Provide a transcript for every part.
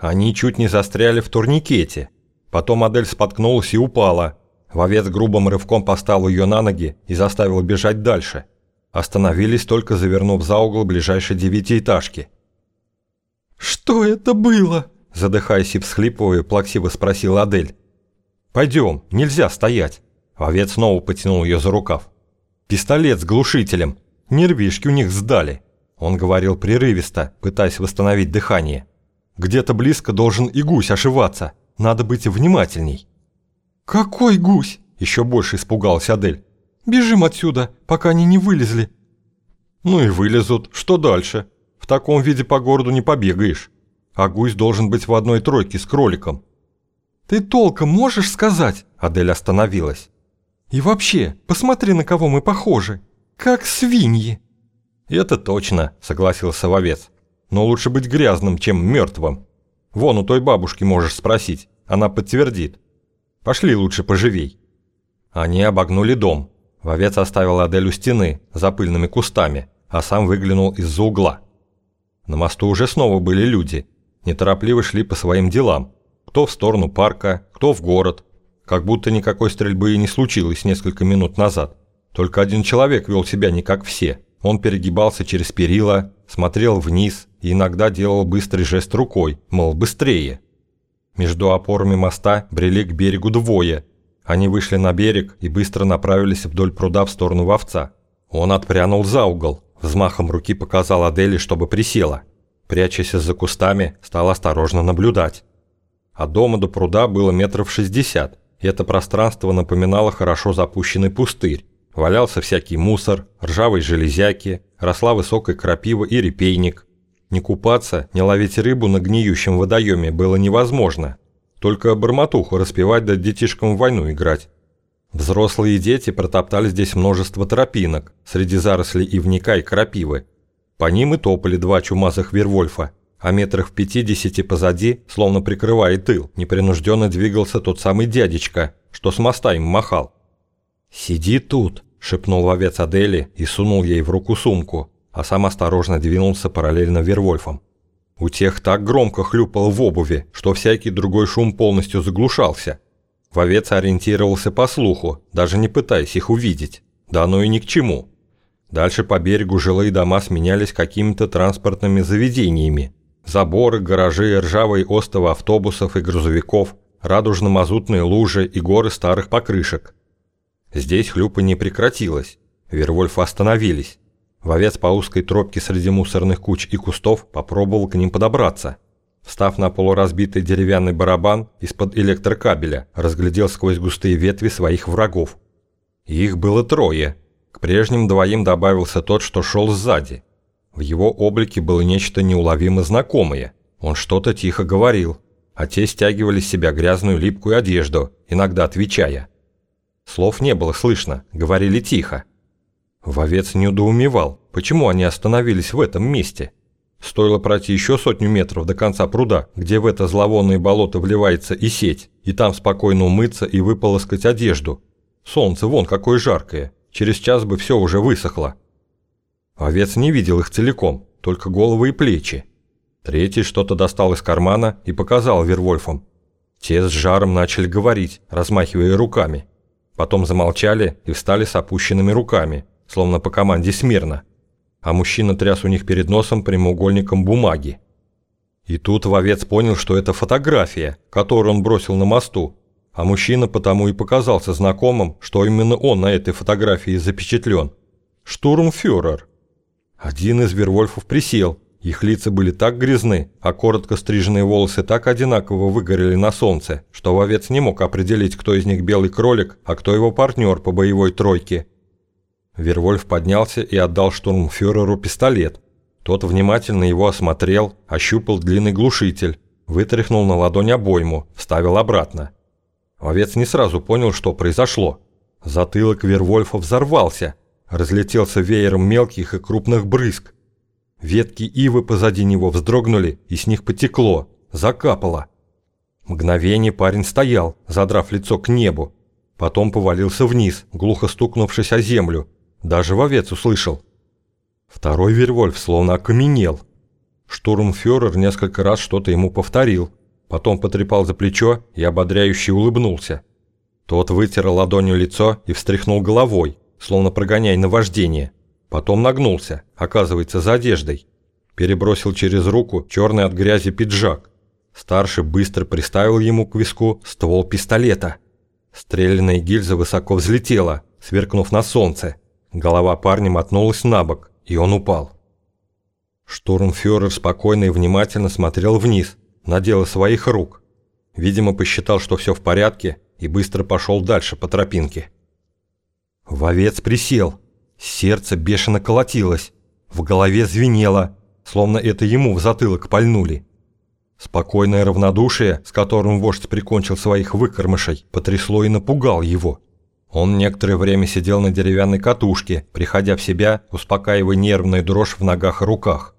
Они чуть не застряли в турникете. Потом Адель споткнулась и упала. Вовец грубым рывком поставил ее на ноги и заставил бежать дальше. Остановились, только завернув за угол ближайшей девятиэтажки. «Что это было?» Задыхаясь и всхлипывая, плаксиво спросила Адель. «Пойдем, нельзя стоять». Вовец снова потянул ее за рукав. «Пистолет с глушителем. Нервишки у них сдали». Он говорил прерывисто, пытаясь восстановить дыхание. Где-то близко должен и гусь ошиваться. Надо быть внимательней». «Какой гусь?» – еще больше испугалась Адель. «Бежим отсюда, пока они не вылезли». «Ну и вылезут. Что дальше? В таком виде по городу не побегаешь. А гусь должен быть в одной тройке с кроликом». «Ты толком можешь сказать?» – Адель остановилась. «И вообще, посмотри, на кого мы похожи. Как свиньи». «Это точно», – согласился вовец но лучше быть грязным, чем мертвым. Вон у той бабушки можешь спросить, она подтвердит. Пошли лучше поживей». Они обогнули дом. Вовец оставил Адель у стены, за пыльными кустами, а сам выглянул из-за угла. На мосту уже снова были люди. Неторопливо шли по своим делам. Кто в сторону парка, кто в город. Как будто никакой стрельбы и не случилось несколько минут назад. Только один человек вел себя не как все. Он перегибался через перила, смотрел вниз иногда делал быстрый жест рукой, мол, быстрее. Между опорами моста брели к берегу двое. Они вышли на берег и быстро направились вдоль пруда в сторону вовца. Он отпрянул за угол, взмахом руки показал Адели, чтобы присела. Прячась за кустами, стал осторожно наблюдать. От дома до пруда было метров шестьдесят, и это пространство напоминало хорошо запущенный пустырь. Валялся всякий мусор, ржавые железяки, росла высокая крапива и репейник. Не купаться, не ловить рыбу на гниющем водоеме было невозможно. Только бормотуху распевать да детишкам в войну играть. Взрослые дети протоптали здесь множество тропинок, среди зарослей ивника и крапивы. По ним и топали два чумазых вервольфа, а метрах в пятидесяти позади, словно прикрывая тыл, непринужденно двигался тот самый дядечка, что с моста им махал. «Сиди тут», – шепнул вовец Адели и сунул ей в руку сумку, а сам осторожно двинулся параллельно Вервольфам. У тех так громко хлюпал в обуви, что всякий другой шум полностью заглушался. Вовец ориентировался по слуху, даже не пытаясь их увидеть. Да оно и ни к чему. Дальше по берегу жилые дома сменялись какими-то транспортными заведениями. Заборы, гаражи, ржавые остовы автобусов и грузовиков, радужно-мазутные лужи и горы старых покрышек – Здесь хлюпа не прекратилось. Вервольфы остановились. Вовец по узкой тропке среди мусорных куч и кустов попробовал к ним подобраться. Встав на полуразбитый деревянный барабан из-под электрокабеля, разглядел сквозь густые ветви своих врагов. Их было трое. К прежним двоим добавился тот, что шел сзади. В его облике было нечто неуловимо знакомое. Он что-то тихо говорил, а те стягивали с себя грязную липкую одежду, иногда отвечая. Слов не было слышно, говорили тихо. Вовец недоумевал, почему они остановились в этом месте. Стоило пройти еще сотню метров до конца пруда, где в это зловонное болото вливается и сеть, и там спокойно умыться и выполоскать одежду. Солнце вон какое жаркое, через час бы все уже высохло. Овец не видел их целиком, только головы и плечи. Третий что-то достал из кармана и показал Вервольфам. Те с жаром начали говорить, размахивая руками. Потом замолчали и встали с опущенными руками, словно по команде смирно. А мужчина тряс у них перед носом прямоугольником бумаги. И тут вовец понял, что это фотография, которую он бросил на мосту, а мужчина потому и показался знакомым, что именно он на этой фотографии запечатлен. Штурмфюрер. Один из Вервольфов присел, их лица были так грязны, а коротко стриженные волосы так одинаково выгорели на солнце, что вовец не мог определить, кто из них белый кролик, а кто его партнер по боевой тройке. Вервольф поднялся и отдал штурмфюреру пистолет. Тот внимательно его осмотрел, ощупал длинный глушитель, вытряхнул на ладонь обойму, вставил обратно. Овец не сразу понял, что произошло. Затылок Вервольфа взорвался, разлетелся веером мелких и крупных брызг, Ветки ивы позади него вздрогнули, и с них потекло, закапало. Мгновение парень стоял, задрав лицо к небу. Потом повалился вниз, глухо стукнувшись о землю. Даже вовец услышал. Второй Вервольф словно окаменел. Штурмфюрер несколько раз что-то ему повторил, потом потрепал за плечо и ободряюще улыбнулся. Тот вытер ладонью лицо и встряхнул головой, словно прогоняя наваждение. Потом нагнулся, оказывается, за одеждой. Перебросил через руку черный от грязи пиджак. Старший быстро приставил ему к виску ствол пистолета. Стрелянная гильза высоко взлетела, сверкнув на солнце. Голова парня мотнулась на бок, и он упал. Штурмфюрер спокойно и внимательно смотрел вниз, на дело своих рук. Видимо, посчитал, что все в порядке, и быстро пошел дальше по тропинке. Вовец присел. Сердце бешено колотилось. В голове звенело, словно это ему в затылок пальнули. Спокойное равнодушие, с которым вождь прикончил своих выкормышей, потрясло и напугал его. Он некоторое время сидел на деревянной катушке, приходя в себя, успокаивая нервную дрожь в ногах и руках.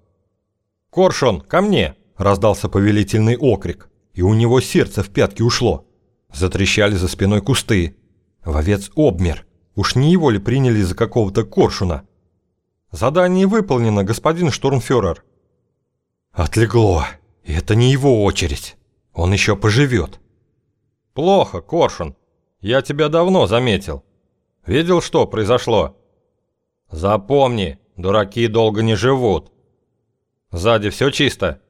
«Коршун, ко мне!» – раздался повелительный окрик, и у него сердце в пятки ушло. Затрещали за спиной кусты. Вовец обмер. Уж не его ли приняли за какого-то коршуна? «Задание выполнено, господин штурмфюрер». «Отлегло. Это не его очередь. Он еще поживет». «Плохо, коршун. Я тебя давно заметил. Видел, что произошло?» «Запомни, дураки долго не живут. Сзади все чисто?»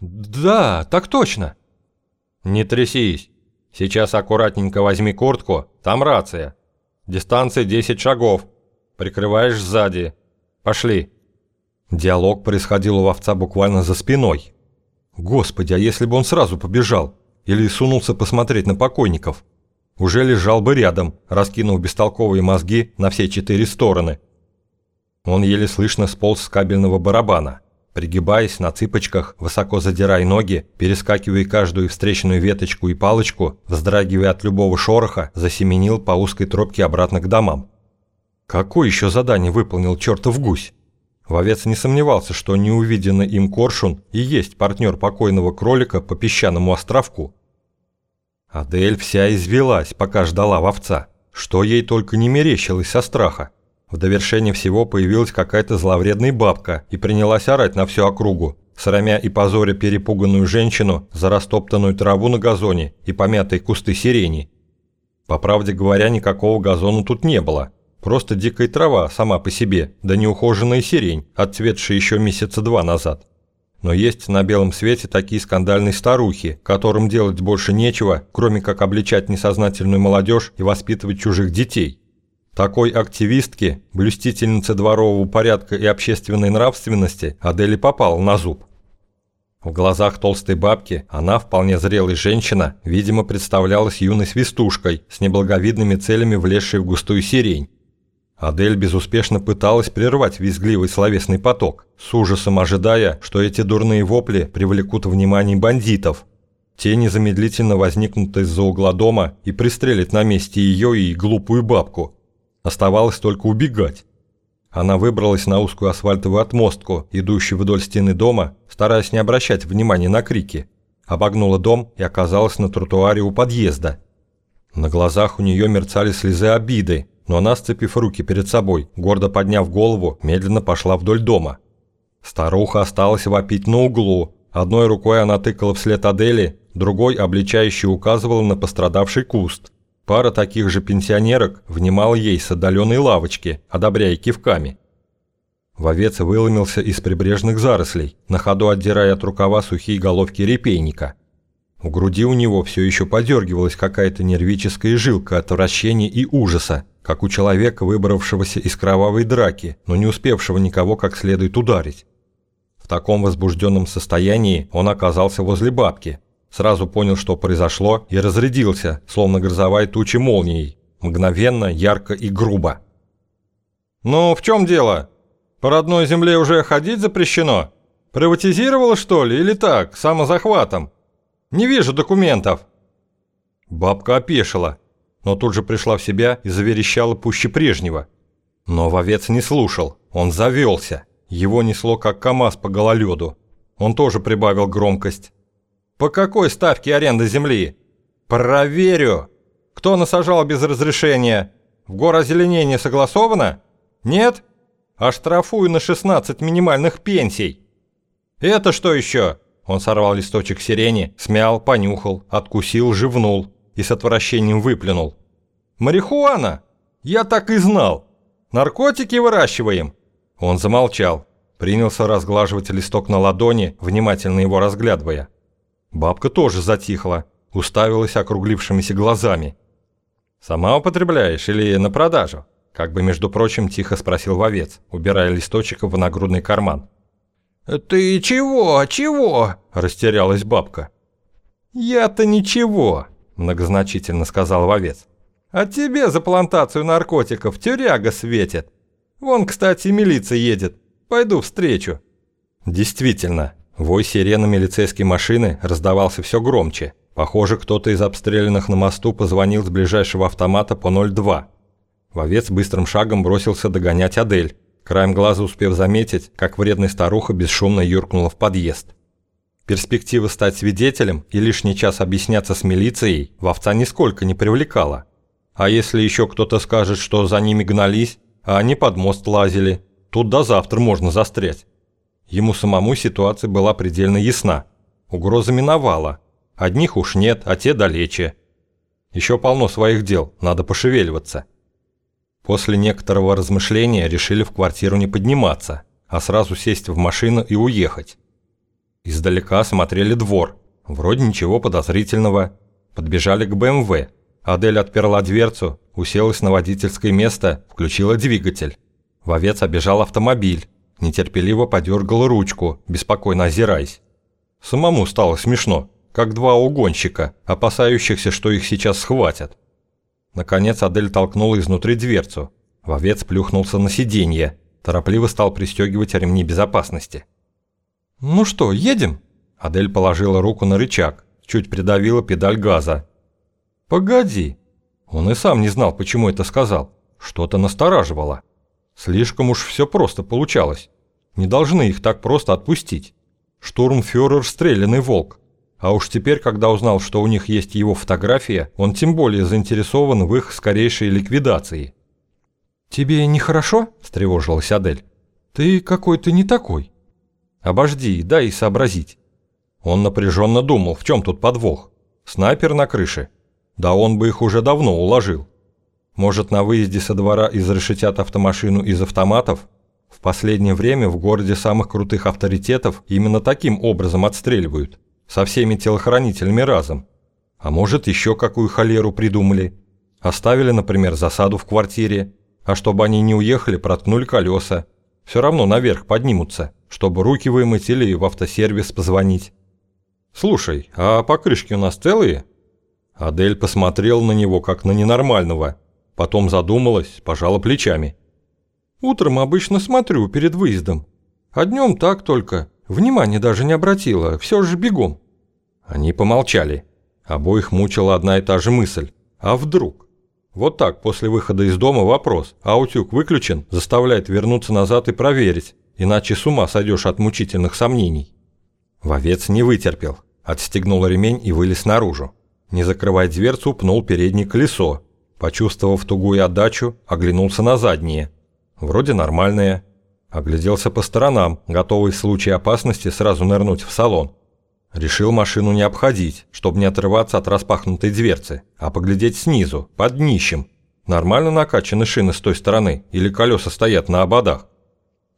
«Да, так точно». «Не трясись. Сейчас аккуратненько возьми куртку, там рация. Дистанция 10 шагов. Прикрываешь сзади. Пошли». Диалог происходил у овца буквально за спиной. Господи, а если бы он сразу побежал? Или сунулся посмотреть на покойников? Уже лежал бы рядом, раскинув бестолковые мозги на все четыре стороны. Он еле слышно сполз с кабельного барабана. Пригибаясь на цыпочках, высоко задирая ноги, перескакивая каждую встречную веточку и палочку, вздрагивая от любого шороха, засеменил по узкой тропке обратно к домам. Какое еще задание выполнил чертов гусь? Вовец не сомневался, что неувиденный им коршун и есть партнер покойного кролика по песчаному островку. Адель вся извелась, пока ждала вовца, что ей только не мерещилось со страха. В довершение всего появилась какая-то зловредная бабка и принялась орать на всю округу, срамя и позоря перепуганную женщину за растоптанную траву на газоне и помятые кусты сирени. По правде говоря, никакого газона тут не было. Просто дикая трава сама по себе, да неухоженная сирень, отцветшая еще месяца два назад. Но есть на белом свете такие скандальные старухи, которым делать больше нечего, кроме как обличать несознательную молодежь и воспитывать чужих детей. Такой активистке, блюстительнице дворового порядка и общественной нравственности, Адели попал на зуб. В глазах толстой бабки она, вполне зрелая женщина, видимо, представлялась юной свистушкой с неблаговидными целями, влезшей в густую сирень. Адель безуспешно пыталась прервать визгливый словесный поток, с ужасом ожидая, что эти дурные вопли привлекут внимание бандитов. Те незамедлительно возникнут из-за угла дома и пристрелят на месте ее и глупую бабку. Оставалось только убегать. Она выбралась на узкую асфальтовую отмостку, идущую вдоль стены дома, стараясь не обращать внимания на крики. Обогнула дом и оказалась на тротуаре у подъезда. На глазах у нее мерцали слезы обиды, но она, сцепив руки перед собой, гордо подняв голову, медленно пошла вдоль дома. Старуха осталась вопить на углу. Одной рукой она тыкала вслед Адели, другой обличающе указывала на пострадавший куст. Пара таких же пенсионерок внимала ей с отдаленной лавочки, одобряя кивками. Вовец выломился из прибрежных зарослей, на ходу отдирая от рукава сухие головки репейника. В груди у него все еще подергивалась какая-то нервическая жилка от вращения и ужаса, как у человека, выбравшегося из кровавой драки, но не успевшего никого как следует ударить. В таком возбужденном состоянии он оказался возле бабки, Сразу понял, что произошло, и разрядился, словно грозовая туча молнией. Мгновенно, ярко и грубо. «Ну, в чем дело? По родной земле уже ходить запрещено? Приватизировала, что ли, или так, самозахватом? Не вижу документов». Бабка опешила, но тут же пришла в себя и заверещала пуще прежнего. Но вовец не слушал, он завелся. Его несло, как КамАЗ по гололеду. Он тоже прибавил громкость. По какой ставке аренда земли? Проверю. Кто насажал без разрешения? В горозеленение согласовано? Нет? Оштрафую на 16 минимальных пенсий. «Это что еще?» Он сорвал листочек сирени, смял, понюхал, откусил, живнул и с отвращением выплюнул. «Марихуана! Я так и знал! Наркотики выращиваем!» Он замолчал, принялся разглаживать листок на ладони, внимательно его разглядывая. Бабка тоже затихла, уставилась округлившимися глазами. «Сама употребляешь или на продажу?» Как бы, между прочим, тихо спросил вовец, убирая листочек в нагрудный карман. «Ты чего, чего?» – растерялась бабка. «Я-то ничего», – многозначительно сказал вовец. «А тебе за плантацию наркотиков тюряга светит. Вон, кстати, милиция едет. Пойду встречу». Действительно, вой сирены милицейской машины раздавался все громче. Похоже, кто-то из обстрелянных на мосту позвонил с ближайшего автомата по 02. Вовец быстрым шагом бросился догонять Адель, краем глаза успев заметить, как вредная старуха бесшумно юркнула в подъезд. Перспектива стать свидетелем и лишний час объясняться с милицией вовца нисколько не привлекала. А если еще кто-то скажет, что за ними гнались, а они под мост лазили, тут до завтра можно застрять. Ему самому ситуация была предельно ясна. Угроза миновала. Одних уж нет, а те далече. Еще полно своих дел, надо пошевеливаться. После некоторого размышления решили в квартиру не подниматься, а сразу сесть в машину и уехать. Издалека смотрели двор. Вроде ничего подозрительного. Подбежали к БМВ. Адель отперла дверцу, уселась на водительское место, включила двигатель. Вовец обежал автомобиль. Нетерпеливо подергал ручку, беспокойно озираясь. Самому стало смешно, как два угонщика, опасающихся, что их сейчас схватят. Наконец Адель толкнула изнутри дверцу. Вовец плюхнулся на сиденье, торопливо стал пристегивать ремни безопасности. «Ну что, едем?» Адель положила руку на рычаг, чуть придавила педаль газа. «Погоди!» Он и сам не знал, почему это сказал. Что-то настораживало. Слишком уж все просто получалось. Не должны их так просто отпустить. Штурмфюрер – стрелянный волк. А уж теперь, когда узнал, что у них есть его фотография, он тем более заинтересован в их скорейшей ликвидации. «Тебе нехорошо?» – встревожилась Адель. «Ты какой-то не такой». «Обожди, дай сообразить». Он напряженно думал, в чем тут подвох. Снайпер на крыше? Да он бы их уже давно уложил. Может, на выезде со двора изрешетят автомашину из автоматов? В последнее время в городе самых крутых авторитетов именно таким образом отстреливают со всеми телохранителями разом. А может, еще какую холеру придумали. Оставили, например, засаду в квартире, а чтобы они не уехали, проткнули колеса. Все равно наверх поднимутся, чтобы руки вымыть или в автосервис позвонить. «Слушай, а покрышки у нас целые?» Адель посмотрел на него, как на ненормального. Потом задумалась, пожала плечами. «Утром обычно смотрю перед выездом. А днем так только. Внимания даже не обратила, все же бегом. Они помолчали. Обоих мучила одна и та же мысль. А вдруг? Вот так, после выхода из дома вопрос, а утюг выключен, заставляет вернуться назад и проверить, иначе с ума сойдешь от мучительных сомнений. Вовец не вытерпел, отстегнул ремень и вылез наружу. Не закрывая дверцу, пнул переднее колесо. Почувствовав тугую отдачу, оглянулся на заднее. Вроде нормальное. Огляделся по сторонам, готовый в случае опасности сразу нырнуть в салон. Решил машину не обходить, чтобы не отрываться от распахнутой дверцы, а поглядеть снизу, под днищем. Нормально накачаны шины с той стороны или колеса стоят на ободах.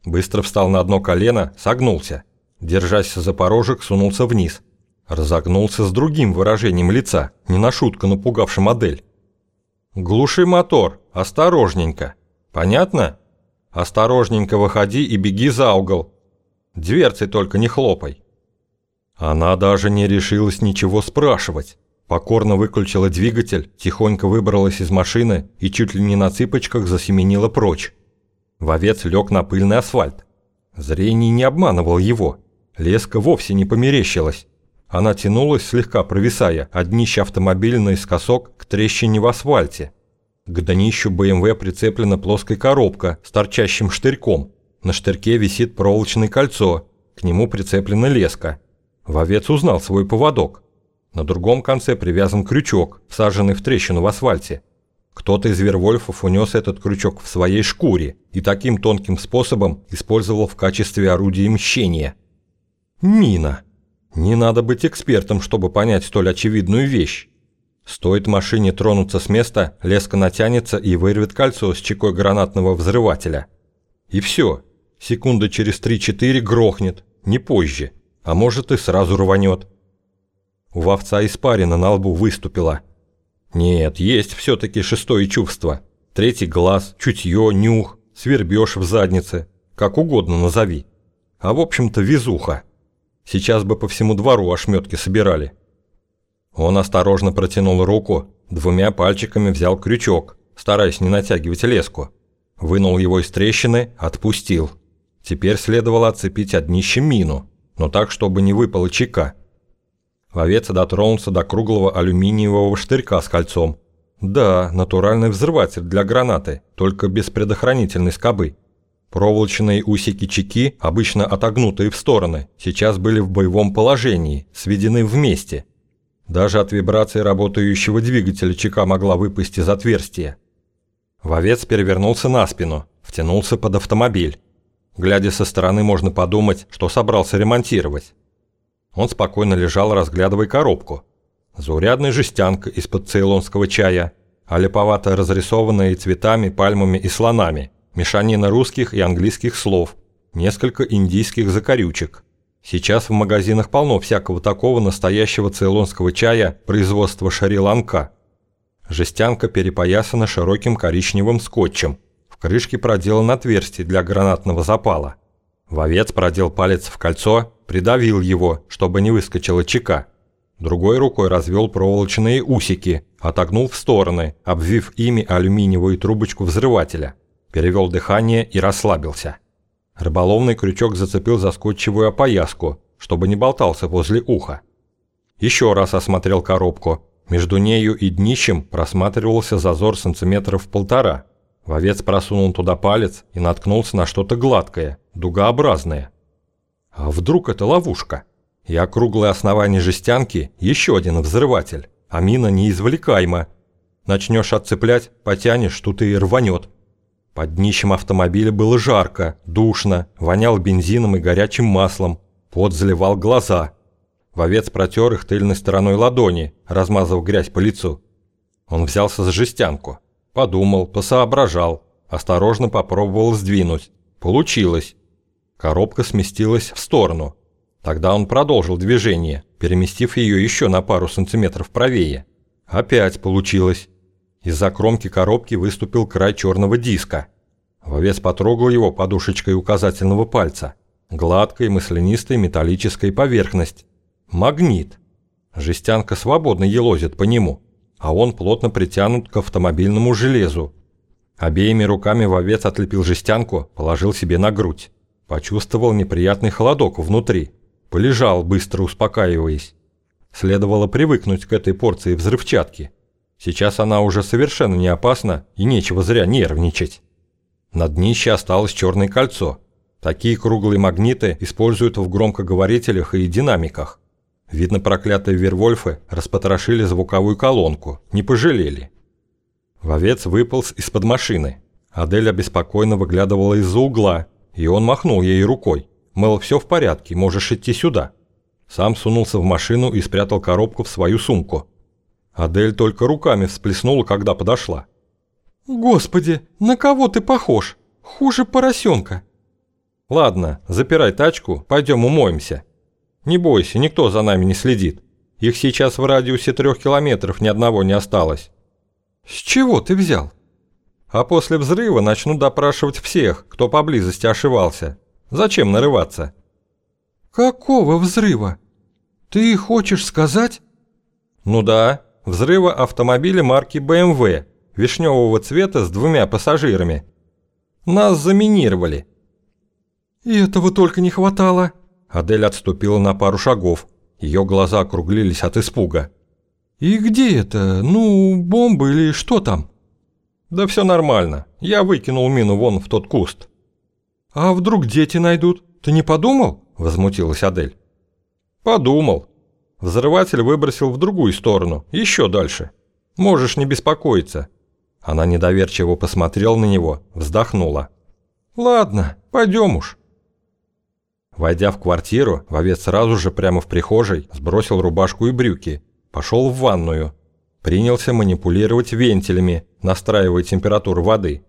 Быстро встал на одно колено, согнулся. Держась за порожек, сунулся вниз. Разогнулся с другим выражением лица, не на шутку напугавший модель. «Глуши мотор, осторожненько. Понятно? Осторожненько выходи и беги за угол. Дверцей только не хлопай». Она даже не решилась ничего спрашивать. Покорно выключила двигатель, тихонько выбралась из машины и чуть ли не на цыпочках засеменила прочь. Вовец лег на пыльный асфальт. Зрение не обманывал его. Леска вовсе не померещилась. Она тянулась, слегка провисая, от днища автомобиля наискосок к трещине в асфальте. К днищу БМВ прицеплена плоская коробка с торчащим штырьком. На штырьке висит проволочное кольцо, к нему прицеплена леска – Вовец узнал свой поводок. На другом конце привязан крючок, всаженный в трещину в асфальте. Кто-то из Вервольфов унес этот крючок в своей шкуре и таким тонким способом использовал в качестве орудия мщения. Мина. Не надо быть экспертом, чтобы понять столь очевидную вещь. Стоит машине тронуться с места, леска натянется и вырвет кольцо с чекой гранатного взрывателя. И все. Секунды через 3-4 грохнет, не позже, а может и сразу рванет. У вовца испарина на лбу выступила. Нет, есть все-таки шестое чувство. Третий глаз, чутье, нюх, свербеж в заднице, как угодно назови. А в общем-то везуха. Сейчас бы по всему двору ошметки собирали. Он осторожно протянул руку, двумя пальчиками взял крючок, стараясь не натягивать леску. Вынул его из трещины, отпустил. Теперь следовало отцепить от днища мину, но так, чтобы не выпало чека. Вовец дотронулся до круглого алюминиевого штырька с кольцом. Да, натуральный взрыватель для гранаты, только без предохранительной скобы. Проволочные усики чеки, обычно отогнутые в стороны, сейчас были в боевом положении, сведены вместе. Даже от вибрации работающего двигателя чека могла выпасть из отверстия. Вовец перевернулся на спину, втянулся под автомобиль. Глядя со стороны, можно подумать, что собрался ремонтировать. Он спокойно лежал, разглядывая коробку. Заурядная жестянка из-под цейлонского чая, а липовато разрисованная цветами, пальмами и слонами – мешанина русских и английских слов, несколько индийских закорючек. Сейчас в магазинах полно всякого такого настоящего цейлонского чая производства Шри-Ланка. Жестянка перепоясана широким коричневым скотчем. В крышке проделан отверстие для гранатного запала. Вовец продел палец в кольцо, придавил его, чтобы не выскочила чека. Другой рукой развел проволочные усики, отогнул в стороны, обвив ими алюминиевую трубочку взрывателя перевел дыхание и расслабился. Рыболовный крючок зацепил за скотчевую опояску, чтобы не болтался возле уха. Еще раз осмотрел коробку. Между нею и днищем просматривался зазор сантиметров полтора. Вовец просунул туда палец и наткнулся на что-то гладкое, дугообразное. А вдруг это ловушка? И округлое основание жестянки – еще один взрыватель, а мина неизвлекаема. Начнешь отцеплять, потянешь, тут и рванет. Под днищем автомобиля было жарко, душно, вонял бензином и горячим маслом, пот заливал глаза. Вовец протер их тыльной стороной ладони, размазав грязь по лицу. Он взялся за жестянку, подумал, посоображал, осторожно попробовал сдвинуть. Получилось. Коробка сместилась в сторону. Тогда он продолжил движение, переместив ее еще на пару сантиметров правее. Опять получилось. Из-за кромки коробки выступил край черного диска. Вовец потрогал его подушечкой указательного пальца. Гладкая, маслянистая металлическая поверхность. Магнит. Жестянка свободно елозит по нему, а он плотно притянут к автомобильному железу. Обеими руками вовец отлепил жестянку, положил себе на грудь. Почувствовал неприятный холодок внутри. Полежал, быстро успокаиваясь. Следовало привыкнуть к этой порции взрывчатки. Сейчас она уже совершенно не опасна и нечего зря нервничать. На днище осталось черное кольцо. Такие круглые магниты используют в громкоговорителях и динамиках. Видно, проклятые Вервольфы распотрошили звуковую колонку, не пожалели. Вовец выполз из-под машины. Адель обеспокоенно выглядывала из-за угла, и он махнул ей рукой. Мол, все в порядке, можешь идти сюда. Сам сунулся в машину и спрятал коробку в свою сумку. Адель только руками всплеснула, когда подошла. «Господи, на кого ты похож? Хуже поросенка!» «Ладно, запирай тачку, пойдем умоемся. Не бойся, никто за нами не следит. Их сейчас в радиусе трех километров ни одного не осталось». «С чего ты взял?» «А после взрыва начну допрашивать всех, кто поблизости ошивался. Зачем нарываться?» «Какого взрыва? Ты хочешь сказать?» «Ну да, взрыва автомобиля марки BMW, вишневого цвета с двумя пассажирами. Нас заминировали. И этого только не хватало. Адель отступила на пару шагов. Ее глаза округлились от испуга. «И где это? Ну, бомбы или что там?» «Да все нормально. Я выкинул мину вон в тот куст». «А вдруг дети найдут? Ты не подумал?» – возмутилась Адель. «Подумал. Взрыватель выбросил в другую сторону, еще дальше. Можешь не беспокоиться». Она недоверчиво посмотрела на него, вздохнула. «Ладно, пойдем уж». Войдя в квартиру, вовец сразу же прямо в прихожей сбросил рубашку и брюки, пошел в ванную, принялся манипулировать вентилями, настраивая температуру воды.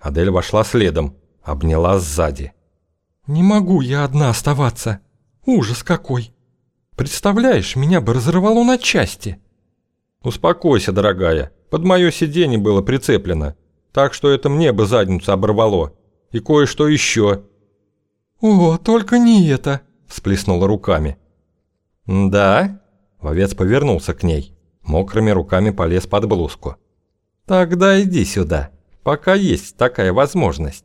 Адель вошла следом, обняла сзади. «Не могу я одна оставаться. Ужас какой! Представляешь, меня бы разорвало на части!» «Успокойся, дорогая, под мое сиденье было прицеплено, так что это мне бы задницу оборвало. И кое-что еще». «О, только не это!» – всплеснула руками. «Да?» – вовец повернулся к ней, мокрыми руками полез под блузку. «Тогда иди сюда, пока есть такая возможность».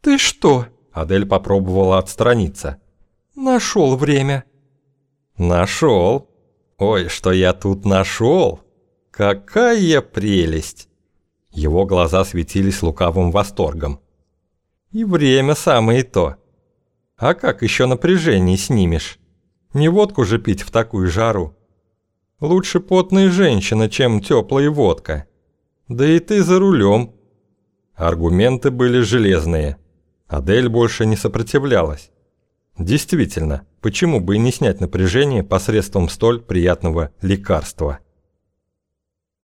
«Ты что?» – Адель попробовала отстраниться. «Нашел время». «Нашел? Ой, что я тут нашел! Какая прелесть!» Его глаза светились лукавым восторгом. «И время самое то!» А как еще напряжение снимешь? Не водку же пить в такую жару. Лучше потная женщина, чем теплая водка. Да и ты за рулем. Аргументы были железные. Адель больше не сопротивлялась. Действительно, почему бы и не снять напряжение посредством столь приятного лекарства?